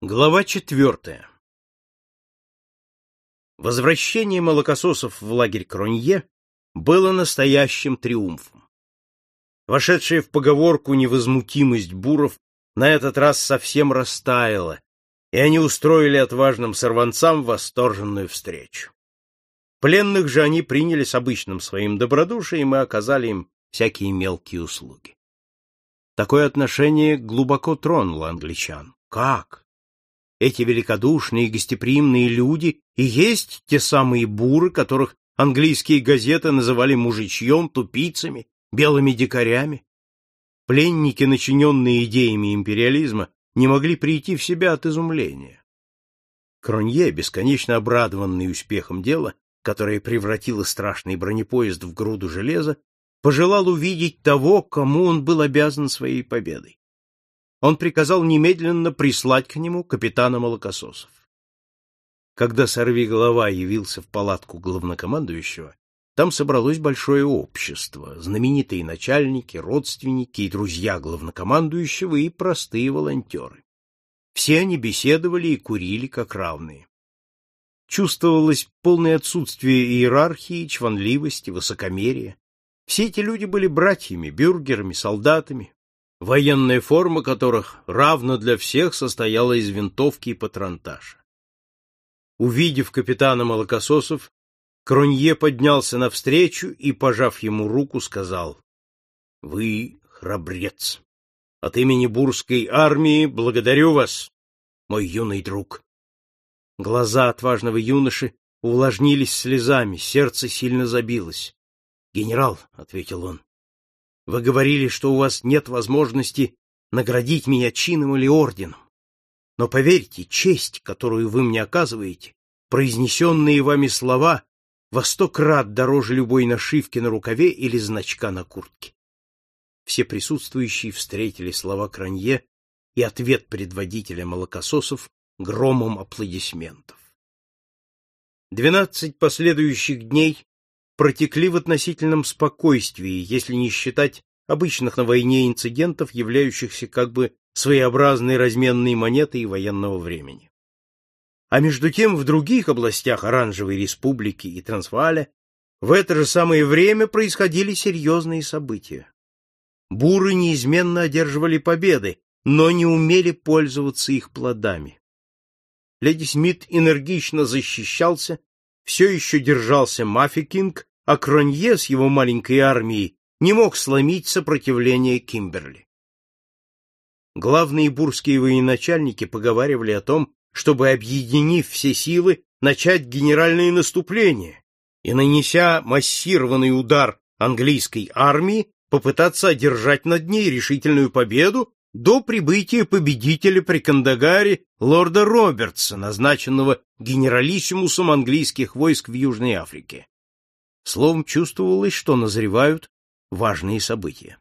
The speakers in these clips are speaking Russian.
Глава четвертая. Возвращение молокососов в лагерь Кронье было настоящим триумфом. Вошедшая в поговорку невозмутимость буров на этот раз совсем растаяла, и они устроили отважным сорванцам восторженную встречу. Пленных же они приняли с обычным своим добродушием и оказали им всякие мелкие услуги. Такое отношение глубоко тронуло англичан. Как? Эти великодушные и гостеприимные люди и есть те самые буры, которых английские газеты называли мужичьем, тупицами, белыми дикарями. Пленники, начиненные идеями империализма, не могли прийти в себя от изумления. Кронье, бесконечно обрадованный успехом дела, которое превратило страшный бронепоезд в груду железа, пожелал увидеть того, кому он был обязан своей победой он приказал немедленно прислать к нему капитана молокососов. Когда сорвиголова явился в палатку главнокомандующего, там собралось большое общество, знаменитые начальники, родственники и друзья главнокомандующего и простые волонтеры. Все они беседовали и курили как равные. Чувствовалось полное отсутствие иерархии, чванливости, высокомерия. Все эти люди были братьями, бюргерами, солдатами, военная форма которых равно для всех состояла из винтовки и патронташа. Увидев капитана Молокососов, Кронье поднялся навстречу и, пожав ему руку, сказал, — Вы храбрец. От имени Бурской армии благодарю вас, мой юный друг. Глаза отважного юноши увлажнились слезами, сердце сильно забилось. — Генерал, — ответил он, вы говорили, что у вас нет возможности наградить меня чином или орденом. Но поверьте, честь, которую вы мне оказываете, произнесенные вами слова во сто крат дороже любой нашивки на рукаве или значка на куртке. Все присутствующие встретили слова Кранье и ответ предводителя молокососов громом аплодисментов. Двенадцать последующих дней протекли в относительном спокойствии, если не считать обычных на войне инцидентов, являющихся как бы своеобразной разменной монетой военного времени. А между тем в других областях Оранжевой республики и Трансвааля в это же самое время происходили серьезные события. Буры неизменно одерживали победы, но не умели пользоваться их плодами. Леди Смит энергично защищался, все еще держался Маффи Кинг, а Кронье с его маленькой армией не мог сломить сопротивление Кимберли. Главные бурские военачальники поговаривали о том, чтобы, объединив все силы, начать генеральное наступление и, нанеся массированный удар английской армии, попытаться одержать над ней решительную победу до прибытия победителя при Кандагаре лорда Робертса, назначенного генералиссимусом английских войск в Южной Африке. Словом, чувствовалось, что назревают важные события.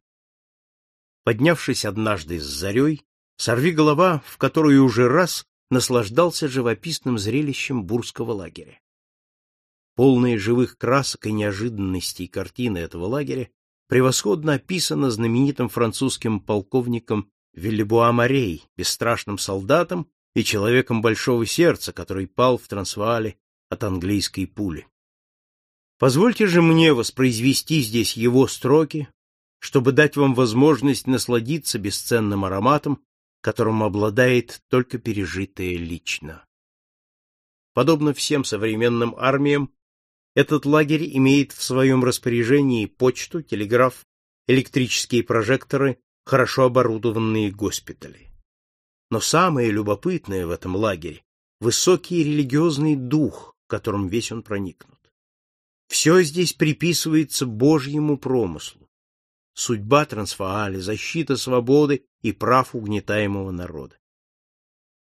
Поднявшись однажды с зарей, сорвиголова, в которую уже раз наслаждался живописным зрелищем бурского лагеря. Полные живых красок и неожиданностей картины этого лагеря превосходно описана знаменитым французским полковником Виллебуа Морей, бесстрашным солдатом и человеком большого сердца, который пал в Трансваале от английской пули. Позвольте же мне воспроизвести здесь его строки, чтобы дать вам возможность насладиться бесценным ароматом, которым обладает только пережитое лично. Подобно всем современным армиям, этот лагерь имеет в своем распоряжении почту, телеграф, электрические прожекторы, хорошо оборудованные госпитали. Но самое любопытное в этом лагере — высокий религиозный дух, которым весь он проникнут. Все здесь приписывается Божьему промыслу. Судьба Трансвааля, защита свободы и прав угнетаемого народа.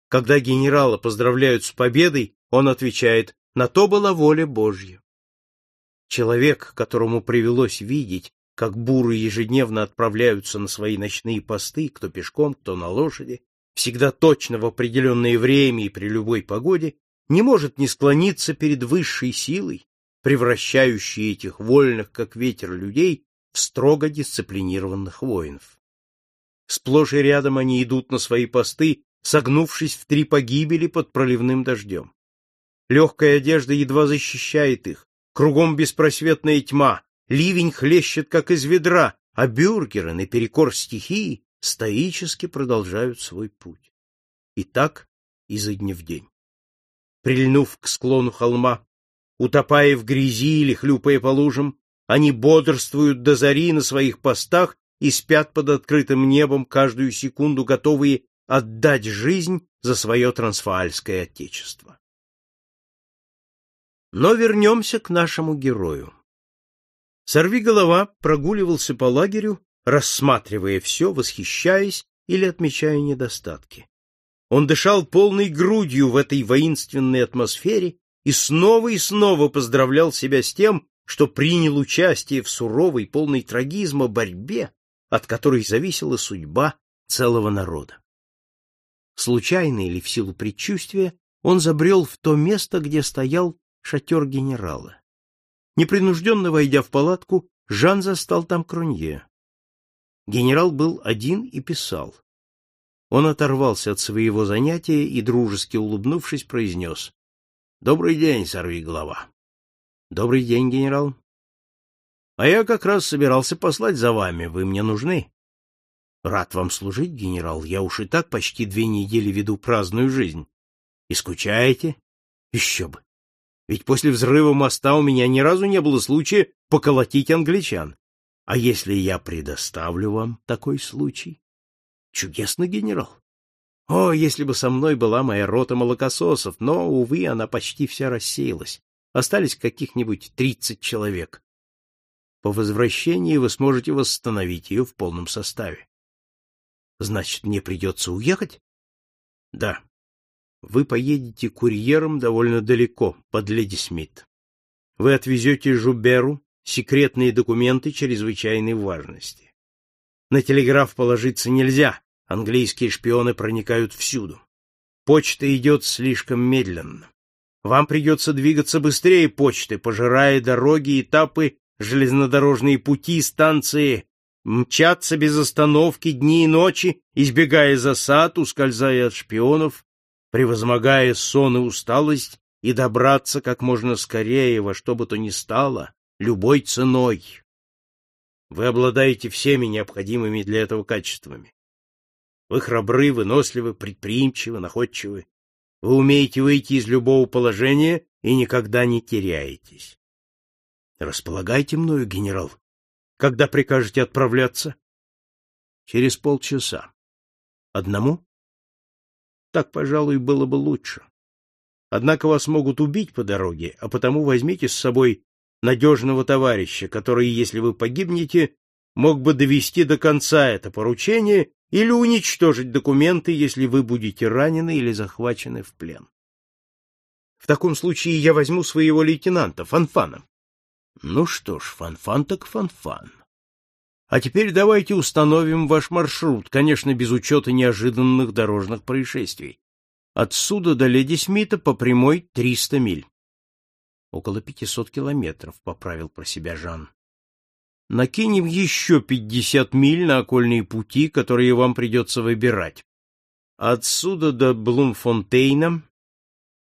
Когда генерала поздравляют с победой, он отвечает «На то была воля Божья». Человек, которому привелось видеть, как буры ежедневно отправляются на свои ночные посты, кто пешком, кто на лошади, всегда точно в определенное время и при любой погоде, не может не склониться перед высшей силой, превращающие этих вольных, как ветер, людей в строго дисциплинированных воинов. Сплошь и рядом они идут на свои посты согнувшись в три погибели под проливным дождем. Легкая одежда едва защищает их, кругом беспросветная тьма, ливень хлещет, как из ведра, а бюргеры, наперекор стихии, стоически продолжают свой путь. И так изо дня в день. Прильнув к склону холма, утопая в грязи или хлюпая по лужам, они бодрствуют до зари на своих постах и спят под открытым небом каждую секунду, готовые отдать жизнь за свое трансваальское отечество. Но вернемся к нашему герою. Сорвиголова прогуливался по лагерю, рассматривая все, восхищаясь или отмечая недостатки. Он дышал полной грудью в этой воинственной атмосфере и снова и снова поздравлял себя с тем, что принял участие в суровой, полной трагизма борьбе, от которой зависела судьба целого народа. Случайно или в силу предчувствия он забрел в то место, где стоял шатер генерала. Непринужденно войдя в палатку, Жан застал там Кронье. Генерал был один и писал. Он оторвался от своего занятия и, дружески улыбнувшись, произнес. — Добрый день, сорвиголова. — Добрый день, генерал. — А я как раз собирался послать за вами, вы мне нужны. — Рад вам служить, генерал, я уж и так почти две недели веду праздную жизнь. — И скучаете? — Еще бы. Ведь после взрыва моста у меня ни разу не было случая поколотить англичан. А если я предоставлю вам такой случай? Чудесно, генерал. О, если бы со мной была моя рота молокососов, но, увы, она почти вся рассеялась. Остались каких-нибудь тридцать человек. По возвращении вы сможете восстановить ее в полном составе. Значит, мне придется уехать? Да вы поедете курьером довольно далеко, под Леди Смит. Вы отвезете Жуберу секретные документы чрезвычайной важности. На телеграф положиться нельзя, английские шпионы проникают всюду. Почта идет слишком медленно. Вам придется двигаться быстрее почты, пожирая дороги, этапы, железнодорожные пути, станции, мчаться без остановки дни и ночи, избегая засад, ускользая от шпионов, превозмогая сон и усталость, и добраться как можно скорее во что бы то ни стало, любой ценой. Вы обладаете всеми необходимыми для этого качествами. Вы храбры, выносливы, предприимчивы, находчивы. Вы умеете выйти из любого положения и никогда не теряетесь. Располагайте мною, генерал. Когда прикажете отправляться? Через полчаса. Одному? Так, пожалуй, было бы лучше. Однако вас могут убить по дороге, а потому возьмите с собой надежного товарища, который, если вы погибнете, мог бы довести до конца это поручение или уничтожить документы, если вы будете ранены или захвачены в плен. В таком случае я возьму своего лейтенанта, Фанфана. Ну что ж, Фанфан так Фанфан. А теперь давайте установим ваш маршрут, конечно, без учета неожиданных дорожных происшествий. Отсюда до Леди Смита по прямой 300 миль. Около 500 километров, поправил про себя Жан. Накинем еще 50 миль на окольные пути, которые вам придется выбирать. Отсюда до Блумфонтейна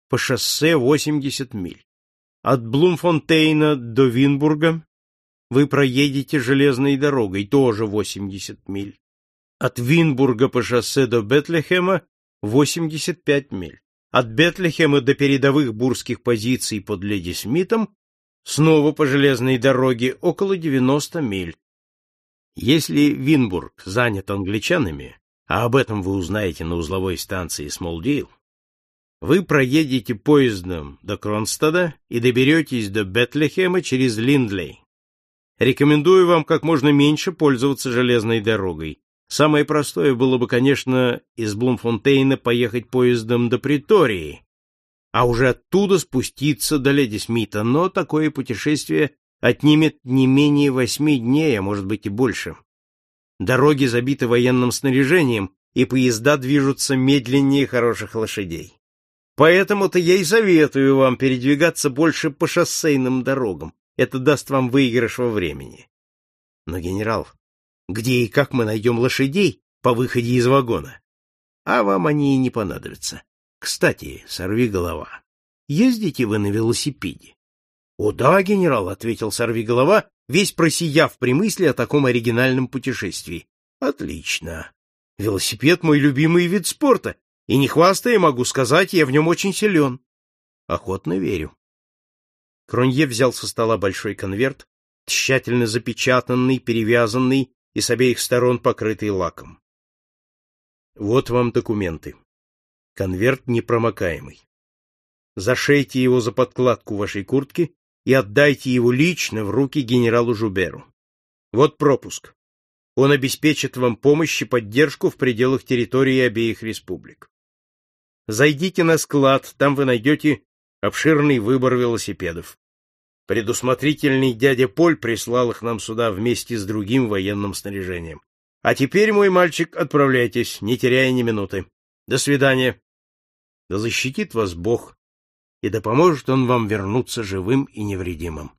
по шоссе 80 миль. От Блумфонтейна до Винбурга вы проедете железной дорогой, тоже 80 миль. От Винбурга по шоссе до Бетлехема 85 миль. От Бетлехема до передовых бурских позиций под Леди Смитом снова по железной дороге около 90 миль. Если Винбург занят англичанами, а об этом вы узнаете на узловой станции Смолдейл, вы проедете поездом до Кронстада и доберетесь до Бетлехема через Линдлей. Рекомендую вам как можно меньше пользоваться железной дорогой. Самое простое было бы, конечно, из Блумфонтейна поехать поездом до Притории, а уже оттуда спуститься до Леди Смита, но такое путешествие отнимет не менее восьми дней, а может быть и больше. Дороги забиты военным снаряжением, и поезда движутся медленнее хороших лошадей. Поэтому-то я и советую вам передвигаться больше по шоссейным дорогам, это даст вам выигрыш во времени. Но, генерал, где и как мы найдем лошадей по выходе из вагона? а вам они и не понадобятся. Кстати, сорви голова. Ездите вы на велосипеде? — О да, генерал, — ответил сорви голова, весь просияв при мысли о таком оригинальном путешествии. — Отлично. Велосипед — мой любимый вид спорта, и не хвастая могу сказать, я в нем очень силен. — Охотно верю. Кронье взял со стола большой конверт, тщательно запечатанный, перевязанный и с обеих сторон покрытый лаком. Вот вам документы. Конверт непромокаемый. Зашейте его за подкладку вашей куртки и отдайте его лично в руки генералу Жуберу. Вот пропуск. Он обеспечит вам помощь и поддержку в пределах территории обеих республик. Зайдите на склад, там вы найдете обширный выбор велосипедов. Предусмотрительный дядя Поль прислал их нам сюда вместе с другим военным снаряжением. А теперь, мой мальчик, отправляйтесь, не теряя ни минуты. До свидания. Да защитит вас Бог, и да поможет он вам вернуться живым и невредимым.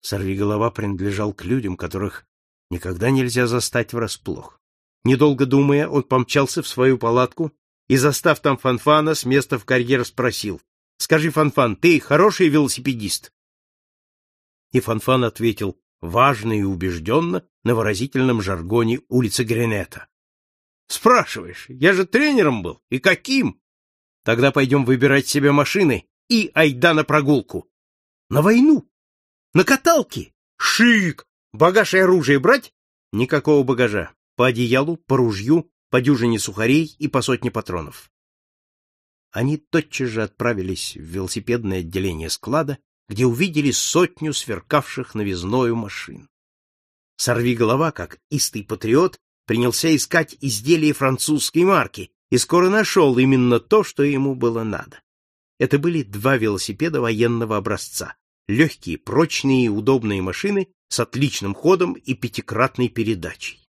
Сорвиголова принадлежал к людям, которых никогда нельзя застать врасплох. Недолго думая, он помчался в свою палатку и, застав там Фанфана, с места в карьер спросил. — Скажи, Фанфан, ты хороший велосипедист? И Фанфан ответил важно и убежденно на выразительном жаргоне улицы Гренета. Спрашиваешь, я же тренером был. И каким? Тогда пойдем выбирать себе машины и айда на прогулку. На войну. На каталке. Шик. Багаж и оружие брать? Никакого багажа. По одеялу, по ружью, по дюжине сухарей и по сотне патронов. Они тотчас же отправились в велосипедное отделение склада где увидели сотню сверкавших новизною машин. Сорви голова, как истый патриот, принялся искать изделия французской марки и скоро нашел именно то, что ему было надо. Это были два велосипеда военного образца, легкие, прочные и удобные машины с отличным ходом и пятикратной передачей.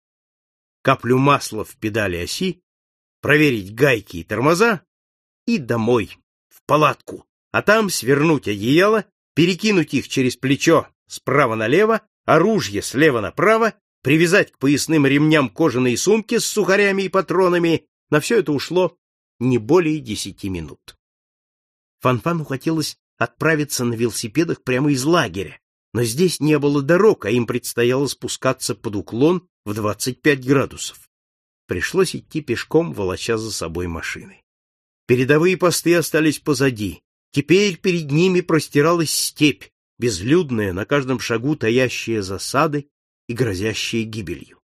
Каплю масла в педали оси, проверить гайки и тормоза и домой, в палатку, а там свернуть одеяло перекинуть их через плечо справа налево, оружие слева направо, привязать к поясным ремням кожаные сумки с сухарями и патронами. На все это ушло не более десяти минут. Фанфану хотелось отправиться на велосипедах прямо из лагеря, но здесь не было дорог, а им предстояло спускаться под уклон в 25 градусов. Пришлось идти пешком, волоча за собой машины. Передовые посты остались позади, Теперь перед ними простиралась степь, безлюдная, на каждом шагу таящая засады и грозящая гибелью.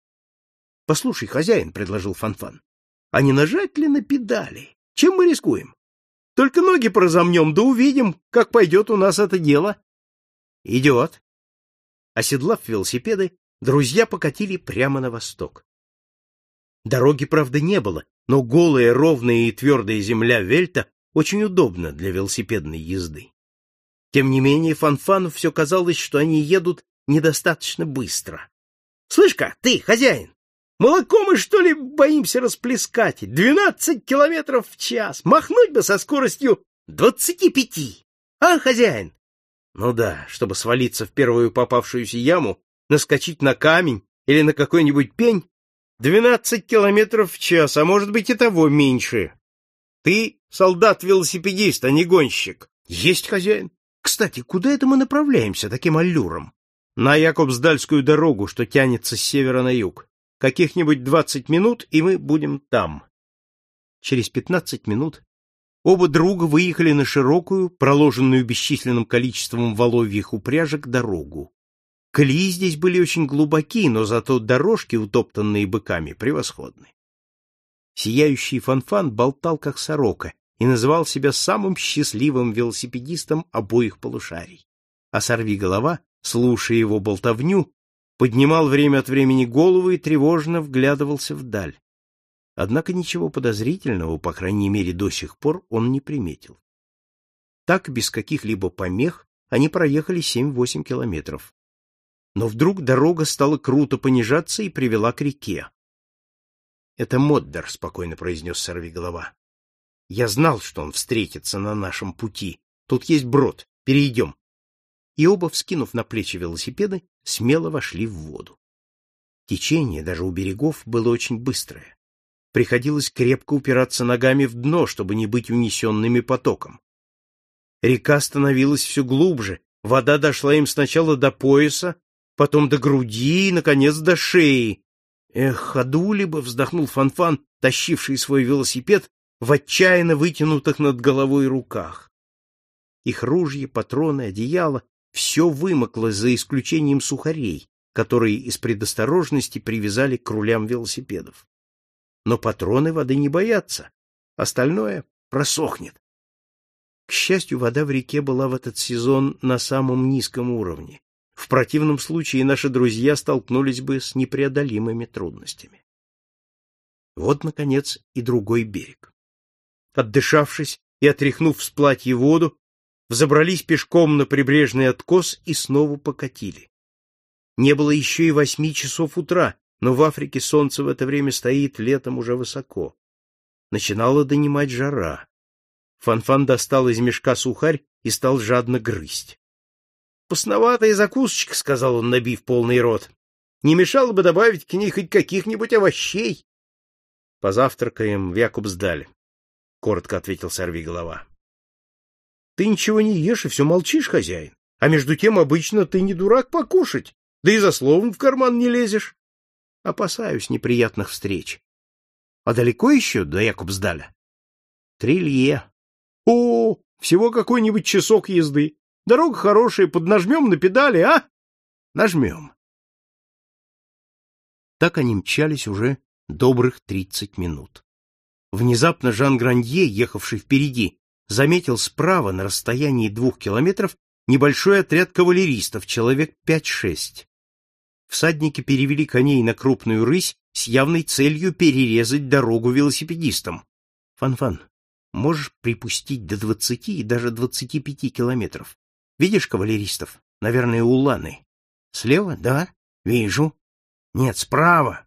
— Послушай, хозяин, — предложил Фанфан, — а не нажать ли на педали? Чем мы рискуем? Только ноги прозомнем, да увидим, как пойдет у нас это дело. — Идет. Оседлав велосипеды, друзья покатили прямо на восток. Дороги, правда, не было, но голая, ровная и твердая земля Вельта очень удобно для велосипедной езды. Тем не менее, Фанфану все казалось, что они едут недостаточно быстро. — Слышь-ка, ты, хозяин, молоко мы, что ли, боимся расплескать? Двенадцать километров в час! Махнуть бы со скоростью двадцати пяти! А, хозяин? Ну да, чтобы свалиться в первую попавшуюся яму, наскочить на камень или на какой-нибудь пень, двенадцать километров в час, а может быть и того меньше. Ты солдат-велосипедист, а не гонщик. Есть хозяин. Кстати, куда это мы направляемся таким аллюром? На Якобсдальскую дорогу, что тянется с севера на юг. Каких-нибудь двадцать минут, и мы будем там. Через пятнадцать минут оба друга выехали на широкую, проложенную бесчисленным количеством воловьих упряжек, дорогу. Колеи здесь были очень глубоки, но зато дорожки, утоптанные быками, превосходны. Сияющий фанфан болтал, как сорока, и называл себя самым счастливым велосипедистом обоих полушарий. А сорви голова, слушая его болтовню, поднимал время от времени голову и тревожно вглядывался вдаль. Однако ничего подозрительного, по крайней мере, до сих пор он не приметил. Так, без каких-либо помех, они проехали семь-восемь километров. Но вдруг дорога стала круто понижаться и привела к реке. — Это Моддер, — спокойно произнес сорвиголова. — Я знал, что он встретится на нашем пути. Тут есть брод. Перейдем. И оба, вскинув на плечи велосипеды, смело вошли в воду. Течение, даже у берегов, было очень быстрое. приходилось крепко упираться ногами в дно, чтобы не быть унесенными потоком. Река становилась все глубже, вода дошла им сначала до пояса, потом до груди и, наконец, до шеи. Эх, ходули бы, вздохнул Фанфан, тащивший свой велосипед в отчаянно вытянутых над головой руках. Их ружья, патроны, одеяло — все вымокло за исключением сухарей, которые из предосторожности привязали к рулям велосипедов. Но патроны воды не боятся, остальное просохнет. К счастью, вода в реке была в этот сезон на самом низком уровне. В противном случае наши друзья столкнулись бы с непреодолимыми трудностями. Вот, наконец, и другой берег. Отдышавшись и отряхнув с платья воду, взобрались пешком на прибрежный откос и снова покатили. Не было еще и восьми часов утра, но в Африке солнце в это время стоит летом уже высоко. Начинала донимать жара. Фанфан достал из мешка сухарь и стал жадно грызть. «Вкусноватая закусочка», — сказал он, набив полный рот. «Не мешало бы добавить к ней хоть каких-нибудь овощей». «Позавтракаем в Якубсдале», — коротко ответил сорвиголова. «Ты ничего не ешь и все молчишь, хозяин. А между тем обычно ты не дурак покушать, да и за словом в карман не лезешь. Опасаюсь неприятных встреч. А далеко еще до Якубсдаля? Трилье. О, всего какой-нибудь часок езды. Дорога хорошая, поднажмем на педали, а? Нажмем. Так они мчались уже добрых тридцать минут. Внезапно Жан Гранье, ехавший впереди, заметил справа на расстоянии двух километров небольшой отряд кавалеристов, человек пять-шесть всадники перевели коней на крупную рысь с явной целью перерезать дорогу велосипедистам. Фан-фан, можешь припустить до двадцати и даже двадцати пяти километров. Видишь кавалеристов? Наверное, уланы. Слева? Да. Вижу. Нет, справа.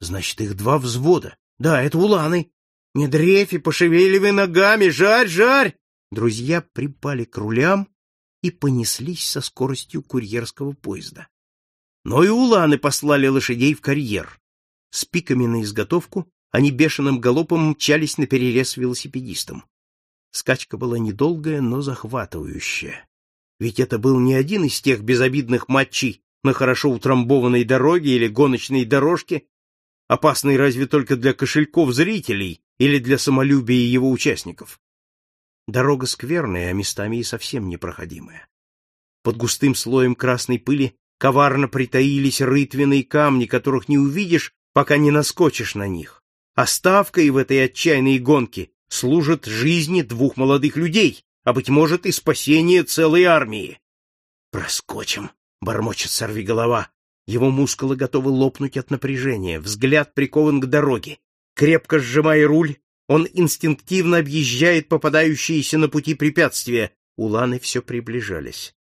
Значит, их два взвода. Да, это уланы. Не дрейфи, пошевеливай ногами, жарь, жарь! Друзья припали к рулям и понеслись со скоростью курьерского поезда. Но и уланы послали лошадей в карьер. С пиками на изготовку они бешеным галопом мчались на перерез велосипедистам. Скачка была недолгая, но захватывающая. Ведь это был не один из тех безобидных матчей на хорошо утрамбованной дороге или гоночной дорожке, опасный разве только для кошельков зрителей или для самолюбия его участников. Дорога скверная, а местами и совсем непроходимая. Под густым слоем красной пыли коварно притаились рытвенные камни, которых не увидишь, пока не наскочишь на них. А ставкой в этой отчаянной гонке служат жизни двух молодых людей, а, быть может, и спасение целой армии. «Проскочим!» — бормочет сорвиголова. Его мускулы готовы лопнуть от напряжения, взгляд прикован к дороге. Крепко сжимая руль, он инстинктивно объезжает попадающиеся на пути препятствия. Уланы все приближались.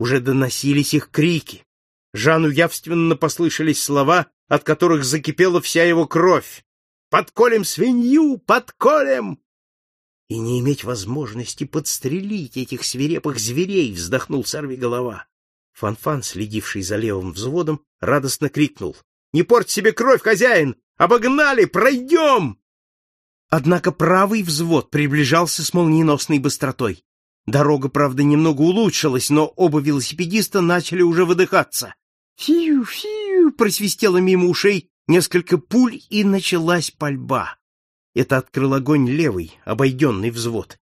Уже доносились их крики. Жану явственно послышались слова, от которых закипела вся его кровь. «Подколем свинью! Подколем!» И не иметь возможности подстрелить этих свирепых зверей, вздохнул сорвиголова. Фанфан, следивший за левым взводом, радостно крикнул. «Не порть себе кровь, хозяин! Обогнали! Пройдем!» Однако правый взвод приближался с молниеносной быстротой. Дорога, правда, немного улучшилась, но оба велосипедиста начали уже выдыхаться. Фью-фью, просвистело мимо ушей несколько пуль, и началась пальба. Это открыл огонь левый, обойденный взвод.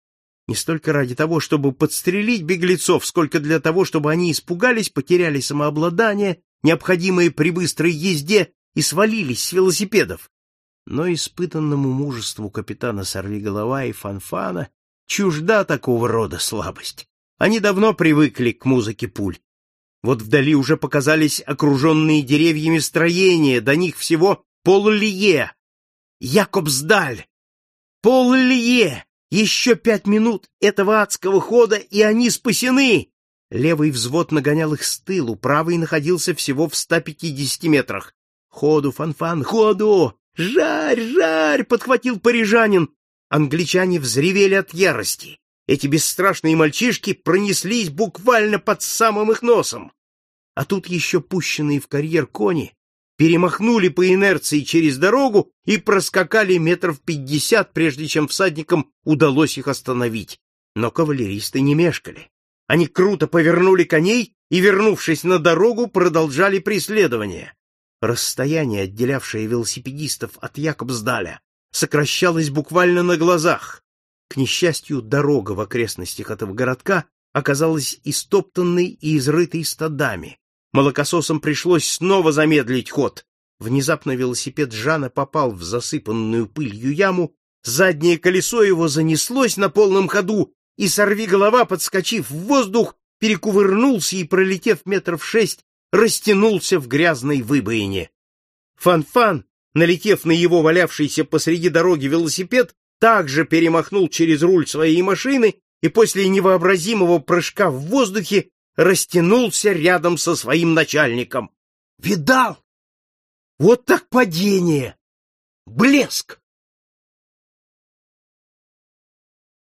Не столько ради того, чтобы подстрелить беглецов, сколько для того, чтобы они испугались, потеряли самообладание, необходимое при быстрой езде, и свалились с велосипедов. Но испытанному мужеству капитана Сорвиголова и Фанфана чужда такого рода слабость. Они давно привыкли к музыке пуль. Вот вдали уже показались окруженные деревьями строения, до них всего поллие. Якобсдаль! Поллие! Еще пять минут этого адского хода, и они спасены! Левый взвод нагонял их с тылу, правый находился всего в 150 метрах. «Ходу, Фанфан, ходу! Жарь, жарь!» — подхватил парижанин. Англичане взревели от ярости. Эти бесстрашные мальчишки пронеслись буквально под самым их носом. А тут еще пущенные в карьер кони перемахнули по инерции через дорогу и проскакали метров пятьдесят, прежде чем всадникам удалось их остановить. Но кавалеристы не мешкали. Они круто повернули коней и, вернувшись на дорогу, продолжали преследование. Расстояние, отделявшее велосипедистов от Якобсдаля, сокращалось буквально на глазах. К несчастью, дорога в окрестностях этого городка оказалась истоптанной и изрытой стадами. Молокососам пришлось снова замедлить ход. Внезапно велосипед Жана попал в засыпанную пылью яму, заднее колесо его занеслось на полном ходу, и сорви голова, подскочив в воздух, перекувырнулся и, пролетев метров шесть, растянулся в грязной выбоине. Фан-фан, налетев на его валявшийся посреди дороги велосипед, также перемахнул через руль своей машины и после невообразимого прыжка в воздухе растянулся рядом со своим начальником. Видал? Вот так падение! Блеск!